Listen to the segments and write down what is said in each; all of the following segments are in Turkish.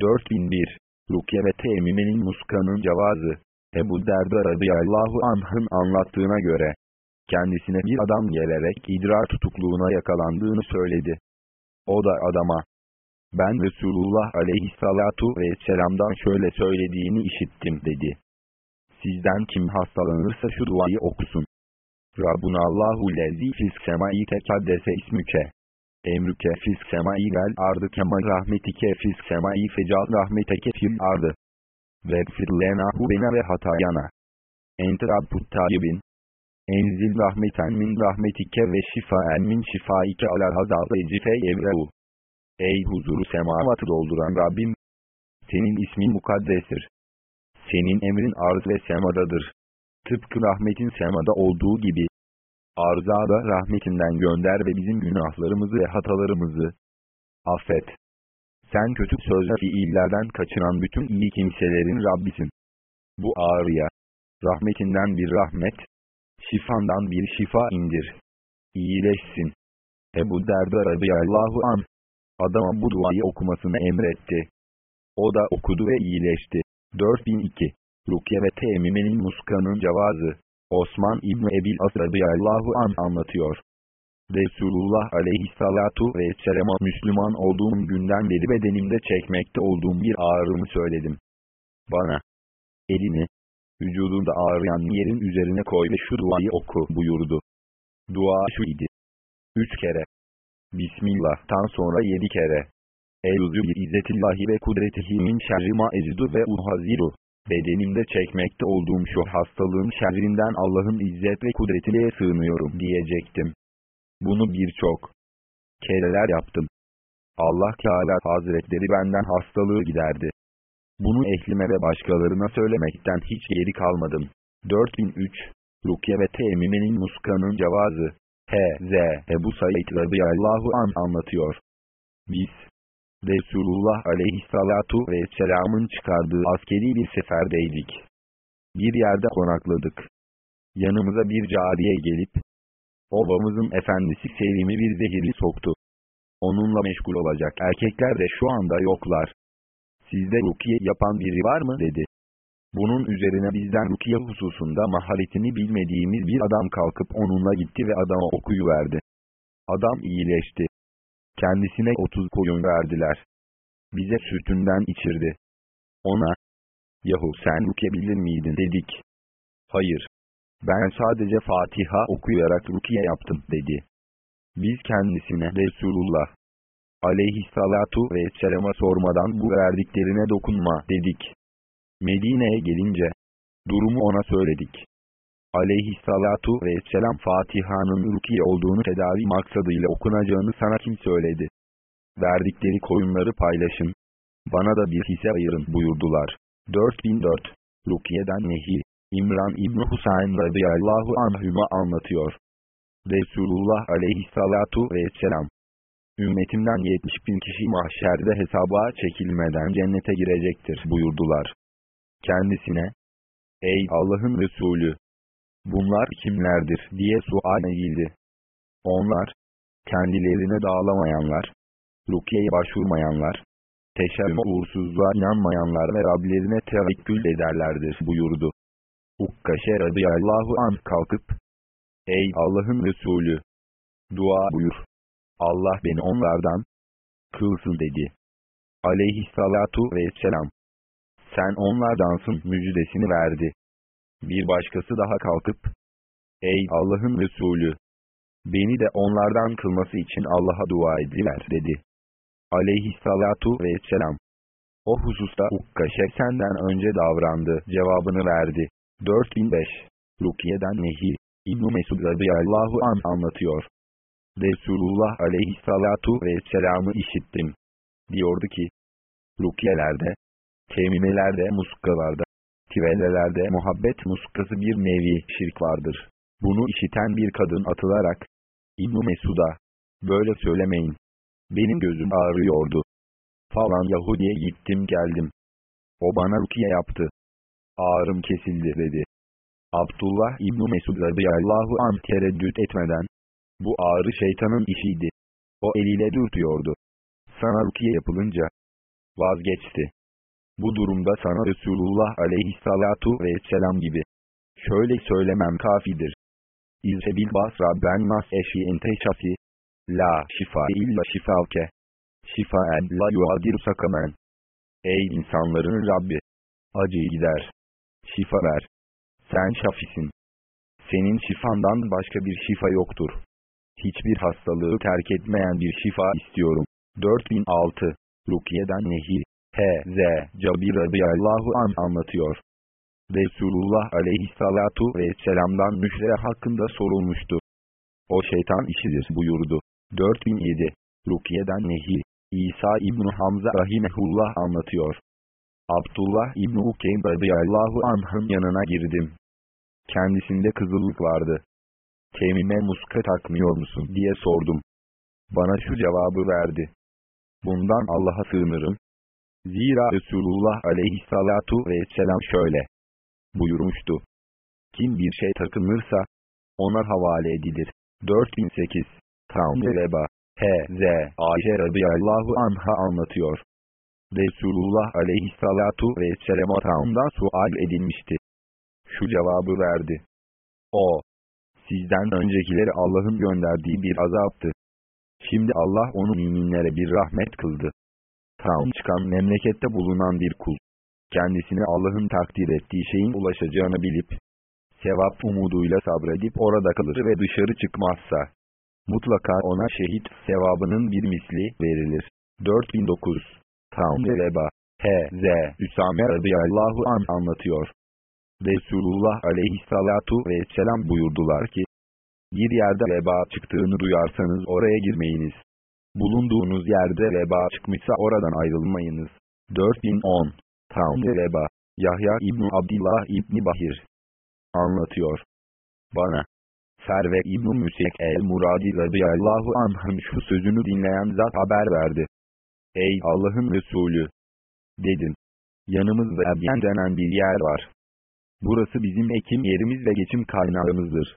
4001 Rukiye ve temimenin muskanın cevazı Ebu Derda radıyallahu anh'ın anlattığına göre kendisine bir adam gelerek idrar tutukluğuna yakalandığını söyledi. O da adama ben Resulullah aleyhissalatu vesselam'dan şöyle söylediğini işittim dedi. Sizden kim hastalanırsa şu duayı okusun. Rabbuna Allahu lezi fis semai tekaddese ismüke. Emrüke fis semai vel ardı kemal rahmetike fis semai fecal rahmeteke fil ardı. Vegfir lena hubena ve hatayana. Ente Rabbut tayyibin. Enzil rahmeten min rahmetike ve şifaen min şifaike alal hazal ecife evrehu. Ey huzuru semavatı dolduran Rabbim! Senin ismin mukaddestir. Senin emrin arz ve semadadır. Tıpkı rahmetin semada olduğu gibi. Arza da rahmetinden gönder ve bizim günahlarımızı ve hatalarımızı affet. Sen kötü söz ve fiillerden kaçıran bütün iyi kimselerin Rabbisin. Bu ağrıya, rahmetinden bir rahmet, şifandan bir şifa indir. İyileşsin. Ebu Derda radıyallahu anh, adama bu duayı okumasını emretti. O da okudu ve iyileşti. 4002 Rukiye ve Temime'nin muskanın cevazı Osman İbni Ebil As radıyallahu an anlatıyor. Resulullah aleyhissalatu vesselam'a Müslüman olduğum günden beri bedenimde çekmekte olduğum bir ağrımı söyledim. Bana elini vücudunda ağrıyan yerin üzerine koy ve şu duayı oku buyurdu. Dua şu idi. Üç kere. Bismillah'tan sonra yedi kere. Eûzü bi izzetillahi ve kudretihi min şerri ma ve uhaziru. Bedenimde çekmekte olduğum şu hastalığın şerrinden Allah'ın izzet ve kudretiyle sığınıyorum diyecektim. Bunu birçok kereler yaptım. Allah Teala Hazretleri benden hastalığı giderdi. Bunu ehlime ve başkalarına söylemekten hiç geri kalmadım. 4003 Rukiye ve Temime'nin muskanın cevazı H.Z. Ebu Said radıyallahu an anlatıyor. Biz, Resulullah aleyhissalatu vesselamın çıkardığı askeri bir seferdeydik. Bir yerde konakladık. Yanımıza bir cariye gelip, obamızın efendisi Selim'i bir zehirli soktu. Onunla meşgul olacak erkekler de şu anda yoklar. Sizde rukiye yapan biri var mı dedi. Bunun üzerine bizden rukiye hususunda maharetini bilmediğimiz bir adam kalkıp onunla gitti ve adama okuyuverdi. Adam iyileşti. Kendisine 30 koyun verdiler. Bize sütünden içirdi. Ona, yahu sen rukiye bilir miydin dedik. Hayır. Ben sadece Fatiha okuyarak rukiye yaptım dedi. Biz kendisine Resulullah aleyhissalatu vesselama sormadan bu verdiklerine dokunma dedik. Medine'ye gelince, durumu ona söyledik. Aleyhissalatu vesselam Fatiha'nın rukiye olduğunu tedavi maksadıyla okunacağını sana kim söyledi? Verdikleri koyunları paylaşın. Bana da bir hisse ayırın buyurdular. 4004 Rukiye'den Nehi İmran İbni Husayn radıyallahu anhüma anlatıyor. Resulullah aleyhissalatu vesselam Ümmetimden 70 bin kişi mahşerde hesaba çekilmeden cennete girecektir buyurdular. Kendisine, Ey Allah'ın Resulü! Bunlar kimlerdir diye sual edildi. Onlar, kendilerine dağlamayanlar, rukiye'ye başvurmayanlar, teşebbüme uğursuzluğa inanmayanlar ve Rablerine tevekkül ederlerdir buyurdu. Ukkaşe radıyallahu anh kalkıp, Ey Allah'ın Resulü! Dua buyur. Allah beni onlardan kılsın dedi. Aleyhissalatu vesselam. Sen onlardansın müjdesini verdi. Bir başkası daha kalkıp, Ey Allah'ın Resulü! Beni de onlardan kılması için Allah'a dua ediler dedi. Aleyhissalatu vesselam. O hususta Ukkaşe senden önce davrandı cevabını verdi. 4005 Rukiye'den Nehi İbn-i Mesud radıyallahu an anlatıyor. Resulullah aleyhissalatu vesselam'ı işittim. Diyordu ki, Rukiyelerde, temimelerde muskalarda, tivellelerde muhabbet muskası bir nevi şirk vardır. Bunu işiten bir kadın atılarak, İbn Mesud'a, böyle söylemeyin. Benim gözüm ağrıyordu. Falan Yahudi'ye gittim geldim. O bana rukiye yaptı. Ağrım kesildi dedi. Abdullah İbn Mesud radıyallahu anh tereddüt etmeden, bu ağrı şeytanın işiydi. O eliyle dürtüyordu. Sana rukiye yapılınca, vazgeçti. Bu durumda sana Resulullah aleyhissalatu vesselam gibi. Şöyle söylemem kafidir. İzhe bil basra ben nas eşiğin teşafi. La şifa illa şifavke. Şifaen la yuadir sakamen. Ey insanların Rabbi! Acıyı gider. Şifa ver. Sen şafisin. Senin şifandan başka bir şifa yoktur. Hiçbir hastalığı terk etmeyen bir şifa istiyorum. 4006 Rukiye'den Nehir H.Z. Cabir radıyallahu an anlatıyor. Resulullah aleyhissalatu vesselam'dan müşre hakkında sorulmuştu. O şeytan işidir buyurdu. 4007 Rukiye'den Nehir İsa İbni Hamza rahimehullah anlatıyor. Abdullah İbni Ukeym radıyallahu anh'ın yanına girdim. Kendisinde kızıllık vardı. Temime muska takmıyor musun diye sordum. Bana şu cevabı verdi. Bundan Allah'a sığınırım. Zira Resulullah aleyhissalatu vesselam şöyle buyurmuştu. Kim bir şey takınırsa ona havale edilir. 4008 Tam ve Veba H.Z. Ayşe radıyallahu anha anlatıyor. Resulullah aleyhissalatu vesselama taamdan sual edilmişti. Şu cevabı verdi. O, sizden öncekileri Allah'ın gönderdiği bir azaptı. Şimdi Allah onu müminlere bir rahmet kıldı. Tam çıkan memlekette bulunan bir kul. Kendisine Allah'ın takdir ettiği şeyin ulaşacağını bilip, sevap umuduyla sabredip orada kalır ve dışarı çıkmazsa, mutlaka ona şehit sevabının bir misli verilir. 4009 Tam ve Veba H.Z. Üsame radıyallahu an anlatıyor. Resulullah aleyhissalatu vesselam buyurdular ki, bir yerde veba çıktığını duyarsanız oraya girmeyiniz. Bulunduğunuz yerde veba çıkmışsa oradan ayrılmayınız. 4010 Tam veba Yahya İbni Abdillah İbni Bahir anlatıyor. Bana Serve İbn-i Müsek el-Muradi radıyallahu anh'ın şu sözünü dinleyen zat haber verdi. Ey Allah'ın Resulü! Dedim. Yanımızda Ebyen denen bir yer var. Burası bizim ekim yerimiz ve geçim kaynağımızdır.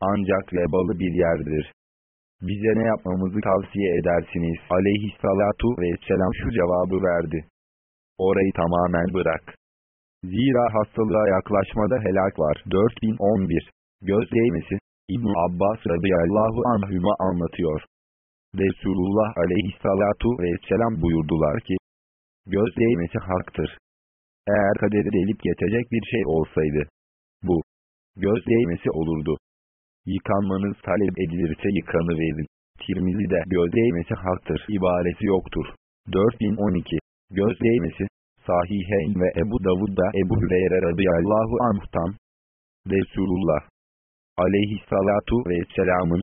Ancak vebalı bir yerdir. Bize ne yapmamızı tavsiye edersiniz? Aleyhissalatu vesselam şu cevabı verdi. Orayı tamamen bırak. Zira hastalığa yaklaşmada helak var. 4011 Göz değmesi ibn Abbas radıyallahu anhüma anlatıyor. Resulullah aleyhissalatu vesselam buyurdular ki, göz değmesi haktır. Eğer kaderi delip geçecek bir şey olsaydı, bu, göz değmesi olurdu. Yıkanmanız talep edilirse yıkanıverin. Tirmizi'de göz değmesi haktır ibaresi yoktur. 4012 Göz değmesi Sahiheyn ve Ebu Davud'da Ebu Hüreyre radıyallahu anh'tan Resulullah aleyhissalatu vesselamın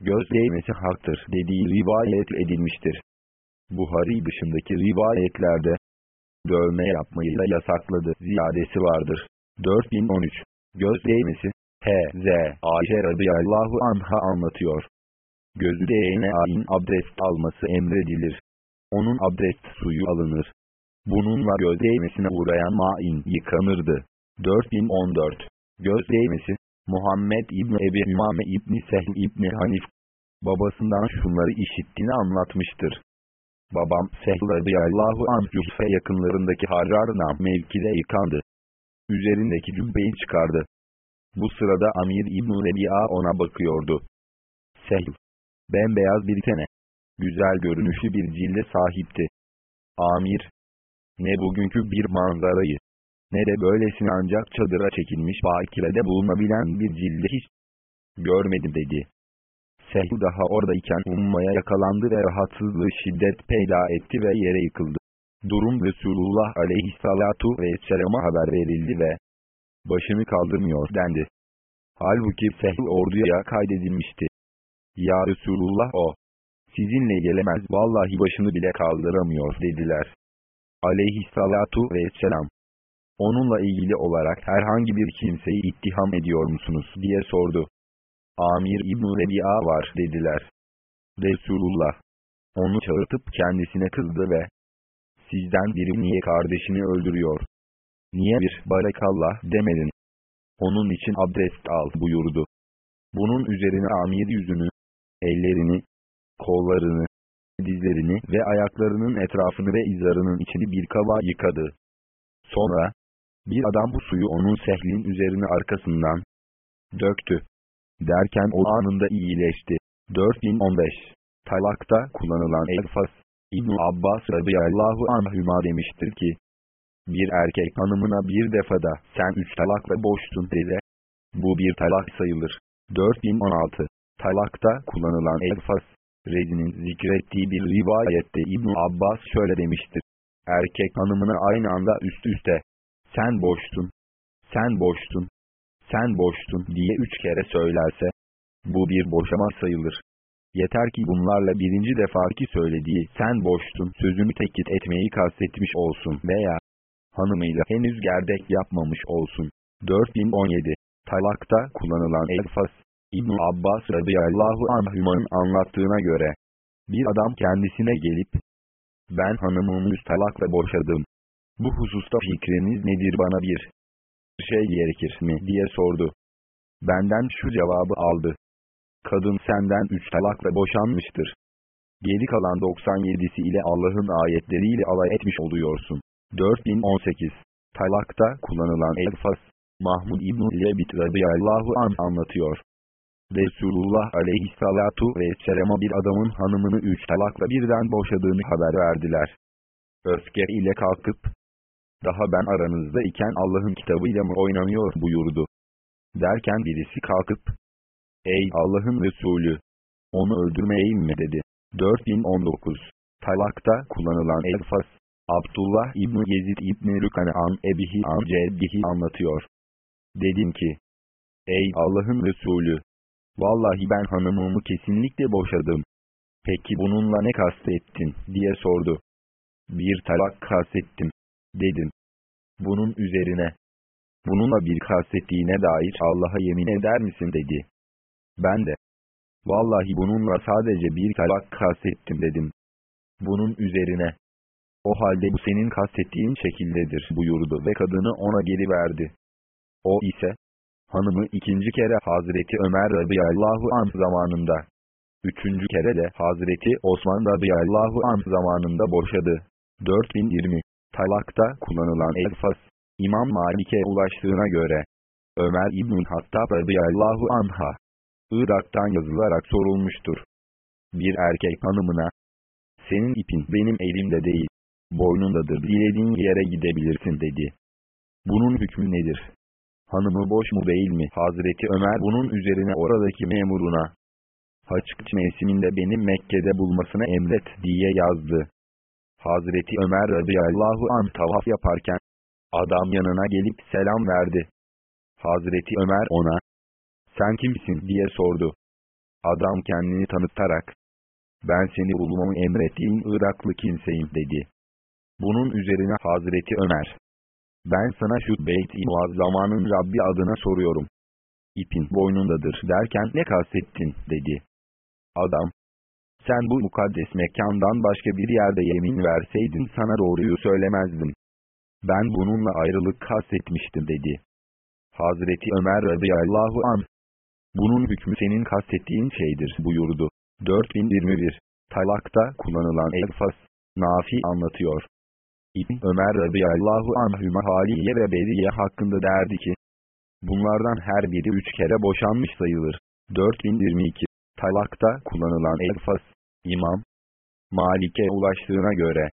göz değmesi haktır dediği rivayet edilmiştir. Buhari dışındaki rivayetlerde dövme yapmayı da yasakladı ziyadesi vardır. 4013 Göz değmesi H.Z. Ayşe radıyallahu anha anlatıyor. Gözü değene ayin abdest alması emredilir. Onun abdest suyu alınır. Bununla göz değmesine uğrayan main yıkanırdı. 4014 Göz değmesi Muhammed İbni Ebi Hümame İbni Sehl İbni Hanif babasından şunları işittiğini anlatmıştır. Babam Sehl radıyallahu anh Yuhfe yakınlarındaki Harrarna mevkide yıkandı. Üzerindeki cübbeyi çıkardı. Bu sırada Amir İbn-i Rebi'a ona bakıyordu. Sehl. Bembeyaz bir tene. Güzel görünüşlü bir cilde sahipti. Amir. Ne bugünkü bir manzarayı, ne de böylesine ancak çadıra çekilmiş bakirede bulunabilen bir cilde hiç görmedim dedi. Sehl daha oradayken ummaya yakalandı ve rahatsızlığı şiddet peyda etti ve yere yıkıldı. Durum Resulullah aleyhissalatu vesselama haber verildi ve başını kaldırmıyor dendi. Halbuki Sehl orduya kaydedilmişti. Ya Resulullah o, sizinle gelemez vallahi başını bile kaldıramıyor dediler. Aleyhissalatu vesselam. Onunla ilgili olarak herhangi bir kimseyi ittiham ediyor musunuz diye sordu. Amir İbn Rebi'a var dediler. Resulullah. Onu çağırtıp kendisine kızdı ve sizden biri niye kardeşini öldürüyor? Niye bir barakallah demedin? Onun için abdest al buyurdu. Bunun üzerine amir yüzünü, ellerini, kollarını, dizlerini ve ayaklarının etrafını ve izarının içini bir kaba yıkadı. Sonra, bir adam bu suyu onun sehlin üzerine arkasından döktü. Derken o anında iyileşti. 4015 Talakta kullanılan elfas İbn Abbas radıyallahu anhüma demiştir ki, bir erkek hanımına bir defada sen üç talakla boştun dese, bu bir talak sayılır. 4016 Talakta kullanılan elfas, Rezi'nin zikrettiği bir rivayette İbn Abbas şöyle demiştir. Erkek hanımına aynı anda üst üste, sen boştun, sen boştun, sen boştun diye üç kere söylerse, bu bir boşama sayılır. Yeter ki bunlarla birinci defaki söylediği sen boştun sözünü tekit etmeyi kastetmiş olsun veya hanımıyla henüz gerdek yapmamış olsun. 4017 Talakta kullanılan elfas İbn Abbas radıyallahu anhümanın anlattığına göre bir adam kendisine gelip ben hanımımı talakla boşadım. Bu hususta fikriniz nedir bana bir şey gerekir mi diye sordu. Benden şu cevabı aldı. Kadın senden üç talakla boşanmıştır. Geri kalan 97'si ile Allah'ın ayetleriyle alay etmiş oluyorsun. 4018 Talakta kullanılan elfas, Mahmud İbn-i Lebit radıyallahu an anlatıyor. Resulullah aleyhissalatu vesselam'a bir adamın hanımını üç talakla birden boşadığını haber verdiler. Öfke ile kalkıp, daha ben aranızda iken Allah'ın kitabıyla mı oynanıyor buyurdu. Derken birisi kalkıp, Ey Allah'ın Resulü! Onu öldürmeyeyim mi dedi. 4019 Talakta kullanılan elfas, Abdullah İbni Yezid İbni Rükane an Ebihi an Ceddihi anlatıyor. Dedim ki, Ey Allah'ın Resulü! Vallahi ben hanımımı kesinlikle boşadım. Peki bununla ne kastettin diye sordu. Bir talak kastettim. Dedim. Bunun üzerine. Bununla bir kastettiğine dair Allah'a yemin eder misin dedi. Ben de. Vallahi bununla sadece bir talak kastettim dedim. Bunun üzerine. O halde bu senin kastettiğin şekildedir buyurdu ve kadını ona geri verdi. O ise, hanımı ikinci kere Hazreti Ömer radıyallahu anh zamanında, üçüncü kere de Hazreti Osman radıyallahu anh zamanında boşadı. 4020 Talakta kullanılan elfas, İmam Malik'e ulaştığına göre, Ömer İbn-i Hattab radıyallahu anha, Irak'tan yazılarak sorulmuştur. Bir erkek hanımına, senin ipin benim elimde değil, boynundadır dilediğin yere gidebilirsin dedi. Bunun hükmü nedir? hanımı boş mu değil mi? Hazreti Ömer bunun üzerine oradaki memuruna, haç mevsiminde benim Mekke'de bulmasını emret diye yazdı. Hazreti Ömer radıyallahu an tavaf yaparken, adam yanına gelip selam verdi. Hazreti Ömer ona, sen kimsin diye sordu. Adam kendini tanıtarak, ben seni bulmamı emrettiğin Iraklı kimseyim dedi. Bunun üzerine Hazreti Ömer, ben sana şu Beyt-i Muazzama'nın Rabbi adına soruyorum. İpin boynundadır derken ne kastettin dedi. Adam, sen bu mukaddes mekandan başka bir yerde yemin verseydin sana doğruyu söylemezdim. Ben bununla ayrılık kastetmiştim dedi. Hazreti Ömer radıyallahu anh, bunun hükmü senin kastettiğin şeydir buyurdu. 4021 Talakta kullanılan elfas, Nafi anlatıyor. İbn Ömer radıyallahu anhüme Haliye ve Beriye hakkında derdi ki, bunlardan her biri üç kere boşanmış sayılır. 4022 Talakta kullanılan elfas, İmam, Malik'e ulaştığına göre,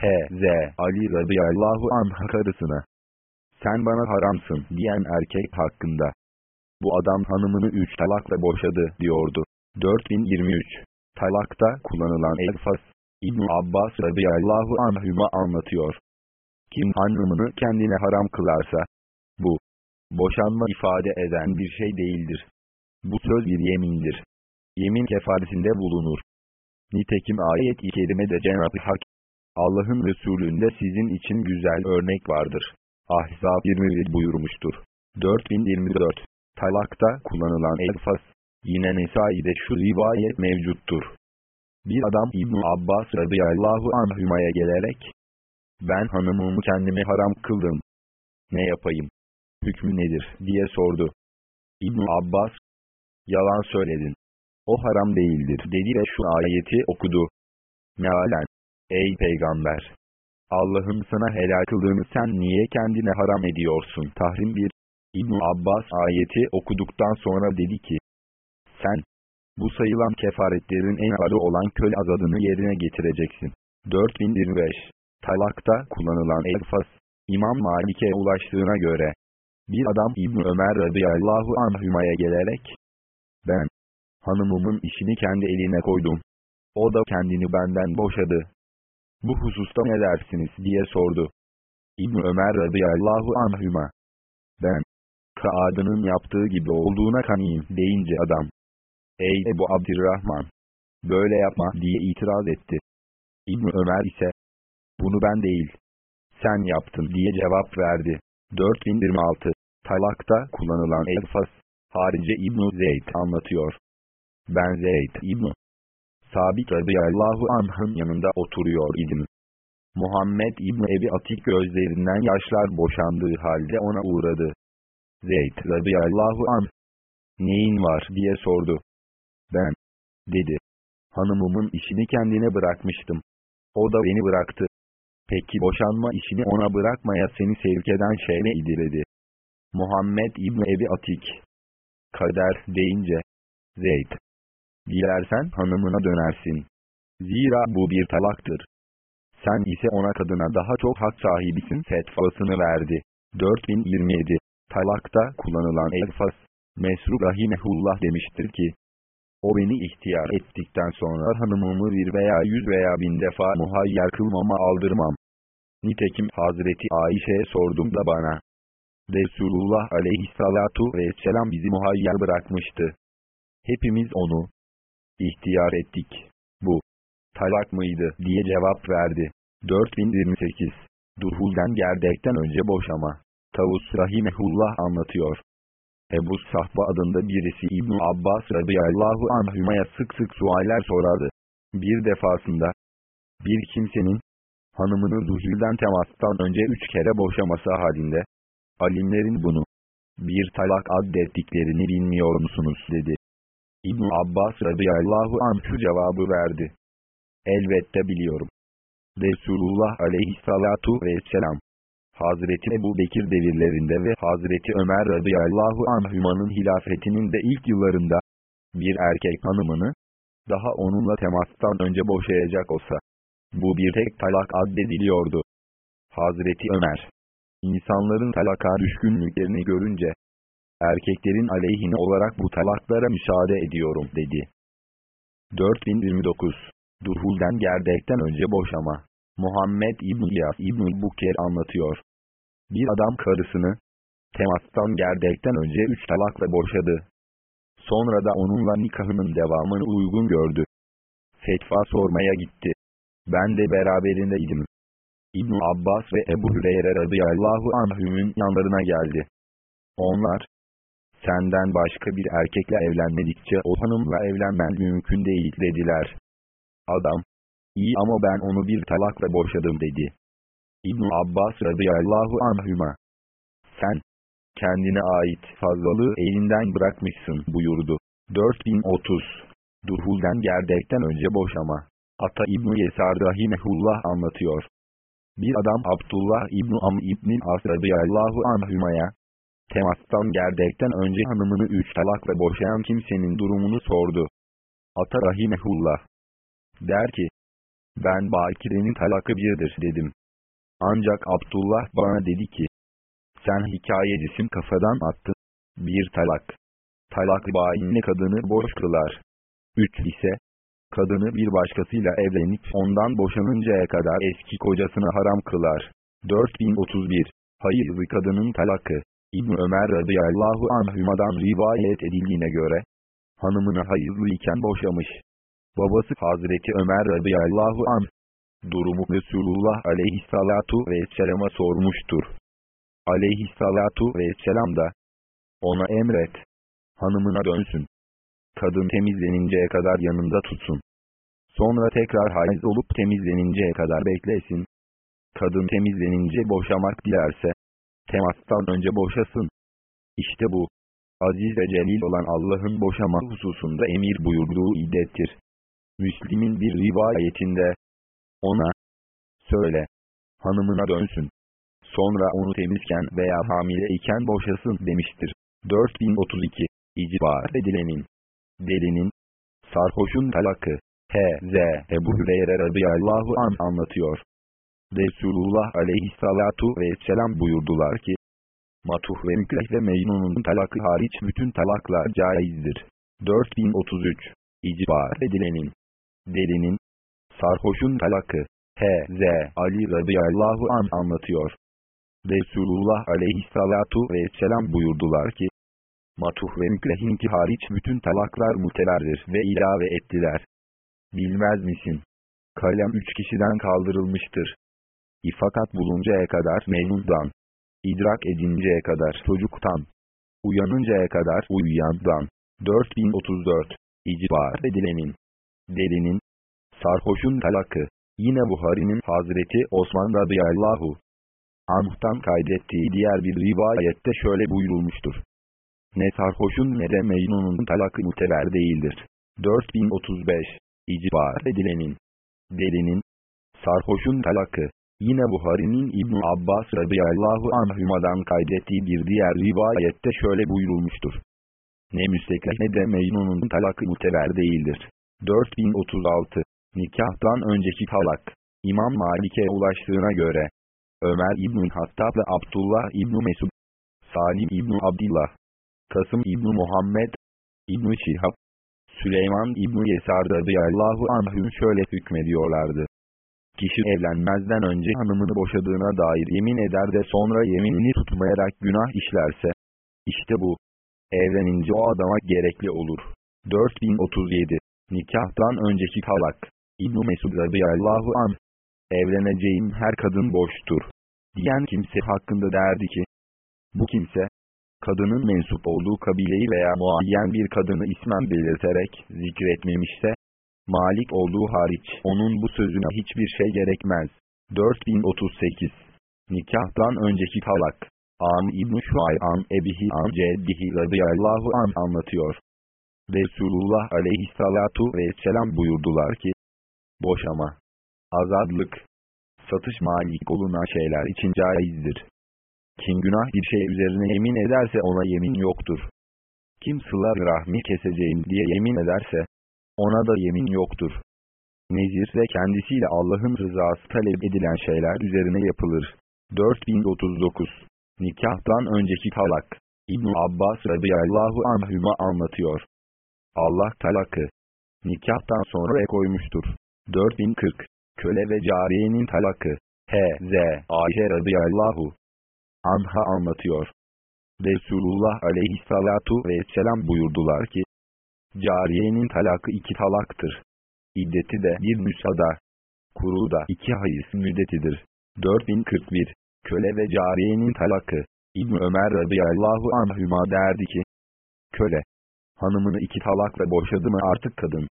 H.Z. Ali radıyallahu anh karısına, sen bana haramsın diyen erkek hakkında, bu adam hanımını üç talakla boşadı diyordu. 4023 Talakta kullanılan elfas, İbn Abbas radıyallahu anhüma anlatıyor. Kim hanımını kendine haram kılarsa, bu, boşanma ifade eden bir şey değildir. Bu söz bir yemindir. Yemin kefaresinde bulunur. Nitekim ayet-i kerimede Cenab-ı Hak, Allah'ın Resulü'nde sizin için güzel örnek vardır. Ahzab 21 buyurmuştur. 4024 Talakta kullanılan elfas, yine Nesai'de şu rivayet mevcuttur. Bir adam İbn Abbas radıyallahu anhümaya gelerek, ben hanımımı kendime haram kıldım. Ne yapayım? Hükmü nedir? diye sordu. İbn Abbas, yalan söyledin. O haram değildir dedi ve şu ayeti okudu. Mealen, ey peygamber! Allah'ın sana helal kıldığını sen niye kendine haram ediyorsun? Tahrim 1 İbn Abbas ayeti okuduktan sonra dedi ki, sen, bu sayılan kefaretlerin en ağırı olan köle azadını yerine getireceksin. 4025 Talakta kullanılan elfas, İmam Malik'e ulaştığına göre, bir adam İbn Ömer radıyallahu anhümaya gelerek, ben, hanımımın işini kendi eline koydum. O da kendini benden boşadı. Bu hususta ne dersiniz diye sordu. İbn Ömer radıyallahu anhüma, ben, Kaad'ının yaptığı gibi olduğuna kanıyım deyince adam, ey Ebu Abdirrahman, böyle yapma diye itiraz etti. İbn Ömer ise, bunu ben değil, sen yaptın diye cevap verdi. 4026 Talakta kullanılan elfas, harice İbn Zeyd anlatıyor. Ben Zeyd İbn Sabit radıyallahu anh'ın yanında oturuyor idim. Muhammed İbn Ebi Atik gözlerinden yaşlar boşandığı halde ona uğradı. Zeyd radıyallahu anh, neyin var diye sordu. Ben, dedi, hanımımın işini kendine bırakmıştım. O da beni bıraktı. Peki boşanma işini ona bırakmaya seni sevk eden şey neydi dedi. Muhammed İbni Ebi Atik. Kader deyince, Zeyd. Dilersen hanımına dönersin. Zira bu bir talaktır. Sen ise ona kadına daha çok hak sahibisin fetvasını verdi. 4027 Talakta kullanılan elfas, Mesrur Rahimehullah demiştir ki, o beni ihtiyar ettikten sonra hanımımı bir veya yüz veya bin defa muhayyer kılmama aldırmam. Nitekim Hazreti Ayşe'ye sordum da bana. Resulullah aleyhissalatu vesselam bizi muhayyer bırakmıştı. Hepimiz onu ihtiyar ettik. Bu talak mıydı diye cevap verdi. 4028 Duhulden gerdekten önce boşama. Tavus Rahimehullah anlatıyor. Ebu Sahba adında birisi İbn Abbas radıyallahu anhümaya sık sık sualler sorardı. Bir defasında, bir kimsenin, hanımını zuhülden temastan önce üç kere boşaması halinde, alimlerin bunu, bir talak addettiklerini bilmiyor musunuz dedi. İbn Abbas radıyallahu anh cevabı verdi. Elbette biliyorum. Resulullah aleyhissalatu vesselam, Hazreti Ebu Bekir devirlerinde ve Hazreti Ömer radıyallahu anhümanın hilafetinin de ilk yıllarında, bir erkek hanımını, daha onunla temastan önce boşayacak olsa, bu bir tek talak addediliyordu. Hazreti Ömer, insanların talaka düşkünlüklerini görünce, erkeklerin aleyhine olarak bu talaklara müsaade ediyorum dedi. 4029 Durhulden gerdekten önce boşama Muhammed İbn İyas İbn Buker anlatıyor. Bir adam karısını, temastan gerdekten önce üç talakla boşadı. Sonra da onunla nikahının devamını uygun gördü. Fetva sormaya gitti. Ben de beraberindeydim. İbn Abbas ve Ebu Hüreyre radıyallahu anhümün yanlarına geldi. Onlar, senden başka bir erkekle evlenmedikçe o hanımla evlenmen mümkün değil dediler. Adam, İyi ama ben onu bir talakla boşadım dedi. İbn Abbas radıyallahu anhüma. Sen, kendine ait fazlalığı elinden bırakmışsın buyurdu. 4030 Duhulden gerdekten önce boşama. Ata İbn Yesar rahimehullah anlatıyor. Bir adam Abdullah İbn Am İbn As radıyallahu anhümaya, temastan gerdekten önce hanımını üç talakla boşayan kimsenin durumunu sordu. Ata rahimehullah. Der ki, ben Bakire'nin talakı birdir dedim. Ancak Abdullah bana dedi ki, sen hikayecisin kafadan attın. Bir talak. Talak bayinli kadını boş kılar. Üç ise, kadını bir başkasıyla evlenip ondan boşanıncaya kadar eski kocasını haram kılar. 4031 Hayırlı kadının talakı İbn Ömer radıyallahu anhümadan rivayet edildiğine göre, hanımını hayırlı iken boşamış. Babası Hazreti Ömer radıyallahu an durumu Resulullah aleyhissalatu vesselama sormuştur. Aleyhissalatu vesselam da ona emret, hanımına dönsün. Kadın temizleninceye kadar yanında tutsun. Sonra tekrar haiz olup temizleninceye kadar beklesin. Kadın temizlenince boşamak dilerse, temastan önce boşasın. İşte bu, aziz ve celil olan Allah'ın boşama hususunda emir buyurduğu iddettir. Müslim'in bir rivayetinde, Ona, söyle, hanımına dönsün. Sonra onu temizken veya hamile iken boşasın demiştir. 4032 İcibar edilenin, delinin, sarhoşun talakı, H.Z. Ebu Hüreyre radıyallahu an anlatıyor. Resulullah aleyhissalatu vesselam buyurdular ki, Matuh ve mükreh ve mecnunun talakı hariç bütün talaklar caizdir. 4033 İcibar edilenin, delinin, sarhoşun talakı, H.Z. Ali radıyallahu an anlatıyor. Resulullah aleyhissalatu vesselam buyurdular ki, Matuh ve mükrehinki hariç bütün talaklar muteberdir ve ilave ettiler. Bilmez misin? Kalem üç kişiden kaldırılmıştır. İfakat buluncaya kadar memnundan, idrak edinceye kadar çocuktan, uyanıncaya kadar uyuyandan, 4034, icbar edilenin, delinin, sarhoşun talakı, yine Buhari'nin Hazreti Osman radıyallahu anh'tan kaydettiği diğer bir rivayette şöyle buyurulmuştur. Ne sarhoşun ne de mecnunun talakı muteber değildir. 4035 İcbar edilenin, delinin, sarhoşun talakı, yine Buhari'nin İbn Abbas radıyallahu anhümadan kaydettiği bir diğer rivayette şöyle buyurulmuştur. Ne müstekleh ne de mecnunun talakı muteber değildir. 4036 Nikahtan önceki talak. İmam Malik'e ulaştığına göre. Ömer İbn Hattab ve Abdullah İbn Mesud. Salim İbn Abdullah Kasım İbn Muhammed. İbn Şihab. Süleyman İbn Yesar radıyallahu anhüm şöyle hükmediyorlardı. Kişi evlenmezden önce hanımını boşadığına dair yemin eder de sonra yeminini tutmayarak günah işlerse, işte bu, evlenince o adama gerekli olur. 4037 Nikahtan önceki talak İbn Mesud radıyallahu anh, evleneceğim her kadın boştur. Diyen kimse hakkında derdi ki, bu kimse, kadının mensup olduğu kabileyi veya muayyen bir kadını ismen belirterek zikretmemişse, malik olduğu hariç onun bu sözüne hiçbir şey gerekmez. 4038 Nikahtan önceki talak An İbn-i Şuay'an Ebihi An Ceddihi radıyallahu an anlatıyor. Resulullah aleyhissalatu vesselam buyurdular ki, Boşama, azadlık, satış malik olunan şeyler için caizdir. Kim günah bir şey üzerine yemin ederse ona yemin yoktur. Kim sıla rahmi keseceğim diye yemin ederse, ona da yemin yoktur. Nezir ve kendisiyle Allah'ın rızası talep edilen şeyler üzerine yapılır. 4039 Nikahtan önceki talak İbn Abbas radıyallahu anhüma anlatıyor. Allah talakı nikahtan sonra koymuştur. 4040 Köle ve cariyenin talakı H.Z. Ayşe radıyallahu anha anlatıyor. Resulullah aleyhissalatu vesselam buyurdular ki, Cariyenin talakı iki talaktır. İddeti de bir müsada, kuru da iki hayız müddetidir. 4041 Köle ve cariyenin talakı İbn Ömer radıyallahu anhüma derdi ki, Köle, hanımını iki talakla boşadı mı artık kadın,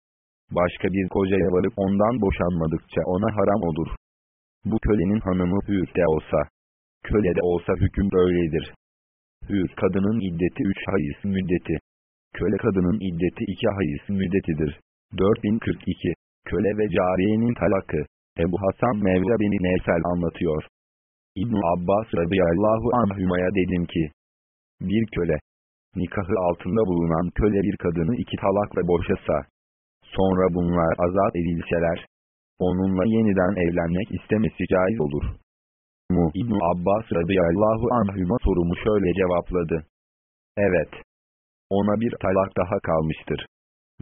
başka bir kocaya varıp ondan boşanmadıkça ona haram olur. Bu kölenin hanımı hür de olsa, köle de olsa hüküm böyledir. Hür kadının iddeti üç hayız müddeti. Köle kadının iddeti iki hayız müddetidir. 4042 Köle ve cariyenin talakı Ebu Hasan Mevla beni Nesel anlatıyor. İbn Abbas radıyallahu anhümaya dedim ki, bir köle, nikahı altında bulunan köle bir kadını iki talakla boşasa, sonra bunlar azat edilseler, onunla yeniden evlenmek istemesi caiz olur. Mu İbn Abbas radıyallahu anhüma sorumu şöyle cevapladı. Evet. Ona bir talak daha kalmıştır.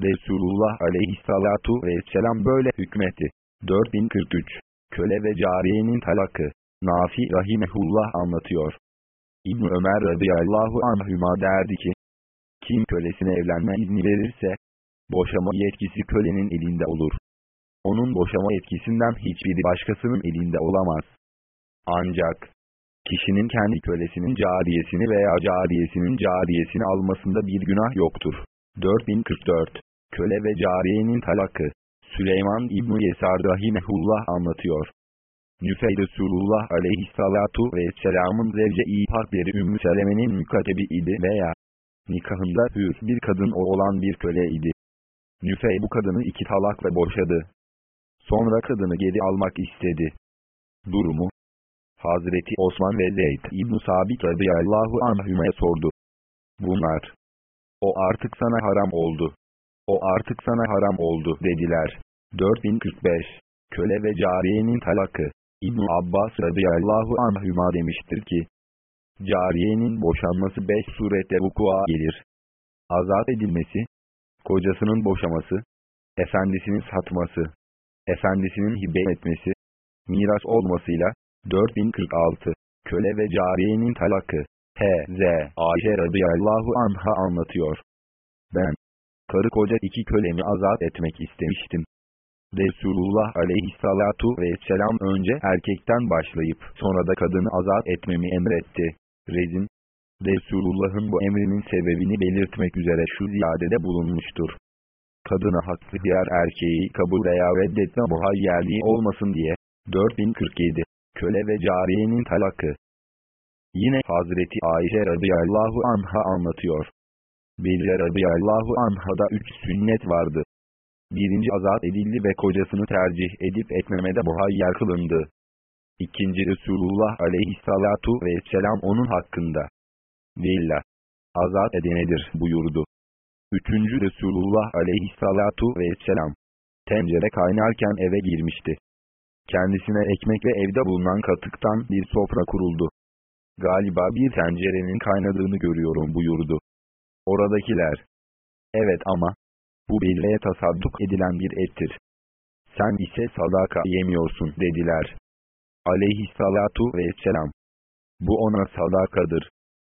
Resulullah aleyhissalatu vesselam böyle hükmetti. 4043 Köle ve cariyenin talakı Nafi rahimehullah anlatıyor. İbn Ömer radıyallahu anhüma derdi ki, kim kölesine evlenme izni verirse, boşama yetkisi kölenin elinde olur. Onun boşama etkisinden hiçbiri başkasının elinde olamaz. Ancak, kişinin kendi kölesinin cariyesini veya cariyesinin cariyesini almasında bir günah yoktur. 4044 Köle ve cariyenin talakı Süleyman İbn-i Yesar Rahimehullah anlatıyor. Nüfey Resulullah aleyhissalatu vesselamın zevce-i pakleri Ümmü Seleme'nin mükatebi idi veya nikahında hür bir kadın olan bir köle idi. Nüfey bu kadını iki talakla boşadı. Sonra kadını geri almak istedi. Durumu Hazreti Osman ve Zeyd İbn Sabit radıyallahu anhüme sordu. Bunlar. O artık sana haram oldu. O artık sana haram oldu dediler. 4045 Köle ve cariyenin talakı İbn Abbas radıyallahu anhüma demiştir ki, Cariyenin boşanması beş surette vukua gelir. Azat edilmesi, kocasının boşaması, efendisinin satması, efendisinin hibe etmesi, miras olmasıyla, 4046, köle ve cariyenin talakı, H.Z. Ayşe radıyallahu anha anlatıyor. Ben, karı koca iki kölemi azat etmek istemiştim. Resulullah aleyhissalatu vesselam önce erkekten başlayıp sonra da kadını azat etmemi emretti. Rezin, Resulullah'ın bu emrinin sebebini belirtmek üzere şu ziyadede bulunmuştur. Kadına haklı diğer erkeği kabul veya reddetme muhayyerliği olmasın diye. 4047 Köle ve cariyenin talakı Yine Hazreti Ayşe radıyallahu anha anlatıyor. Belire radıyallahu anhada üç sünnet vardı. Birinci azat edildi ve kocasını tercih edip etmemede muhayyer kılındı. İkinci Resulullah aleyhissalatu vesselam onun hakkında. Villa. Azat edenedir buyurdu. Üçüncü Resulullah aleyhissalatu vesselam. Tencere kaynarken eve girmişti. Kendisine ekmek ve evde bulunan katıktan bir sofra kuruldu. Galiba bir tencerenin kaynadığını görüyorum buyurdu. Oradakiler. Evet ama, bu belleğe tasadduk edilen bir ettir. Sen ise sadaka yemiyorsun dediler. Aleyhissalatu vesselam. Bu ona sadakadır.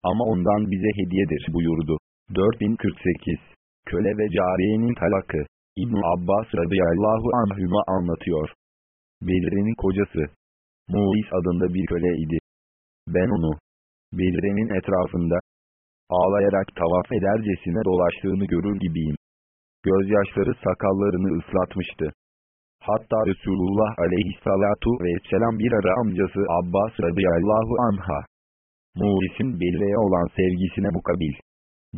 Ama ondan bize hediyedir buyurdu. 4048 Köle ve cariyenin talakı İbn Abbas radıyallahu anhüma anlatıyor. Belir'in kocası. Muis adında bir köle idi. Ben onu, Belir'in etrafında, ağlayarak tavaf edercesine dolaştığını görür gibiyim. Gözyaşları sakallarını ıslatmıştı. Hatta Resulullah aleyhissalatu vesselam bir ara amcası Abbas radıyallahu anha. Muris'in Belir'e olan sevgisine mukabil.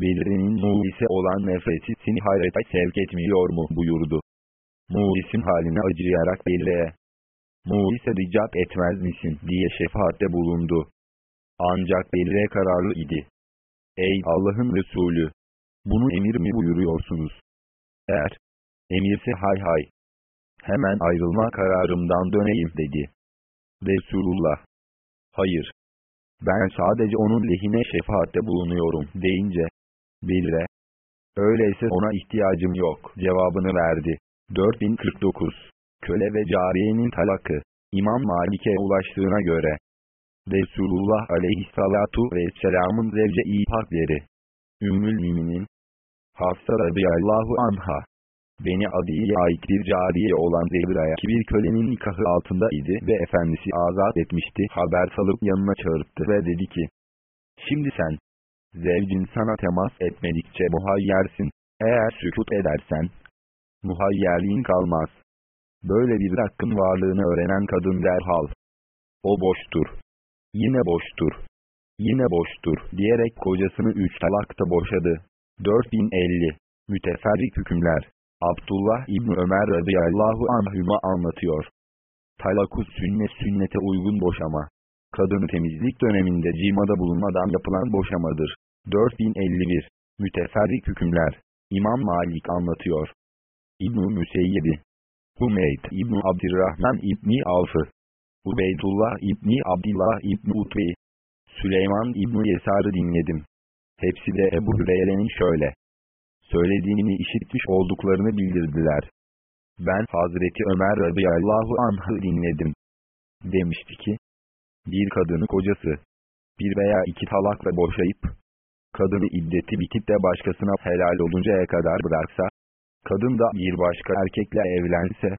Belir'in Muris'e olan nefreti seni hayrete sevk etmiyor mu buyurdu. Muris'in haline acıyarak Belir'e, Muris'e ricat etmez misin diye şefaatte bulundu. Ancak Belir'e kararlı idi. Ey Allah'ın Resulü! Bunu emir mi buyuruyorsunuz? Eğer emirse hay hay. Hemen ayrılma kararımdan döneyim dedi. Resulullah. Hayır. Ben sadece onun lehine şefaatte bulunuyorum deyince. Belire. Öyleyse ona ihtiyacım yok cevabını verdi. 4049 Köle ve cariyenin talakı İmam Malik'e ulaştığına göre Resulullah aleyhissalatu vesselamın zevce-i pakleri Ümmül Müminin Hafsa radıyallahu anha. Beni Adi'ye ait bir cariye olan Zebra'ya bir kölenin nikahı altında idi ve efendisi azat etmişti. Haber salıp yanına çağırttı ve dedi ki, Şimdi sen, zevcin sana temas etmedikçe muhayyersin. Eğer sükut edersen, muhayyerliğin kalmaz. Böyle bir hakkın varlığını öğrenen kadın derhal, o boştur. Yine boştur. Yine boştur diyerek kocasını üç talakta boşadı. 4050 Müteferrik hükümler Abdullah İbni Ömer radıyallahu anhüma anlatıyor. Talakus sünnet sünnete uygun boşama. Kadını temizlik döneminde cimada bulunmadan yapılan boşamadır. 4051 Müteferrik hükümler İmam Malik anlatıyor. İbn-i Müseyyebi Hümeyd İbn Abdirrahman İbni Avfı Ubeydullah İbni Abdillah İbni Utbi Süleyman İbni Yesar'ı dinledim. Hepsi de Ebu Hüreyre'nin şöyle söylediğini işitmiş olduklarını bildirdiler. Ben Hazreti Ömer radıyallahu anh'ı dinledim. Demişti ki, bir kadını kocası, bir veya iki talakla boşayıp, kadını iddeti bitip de başkasına helal oluncaya kadar bıraksa, kadın da bir başka erkekle evlense,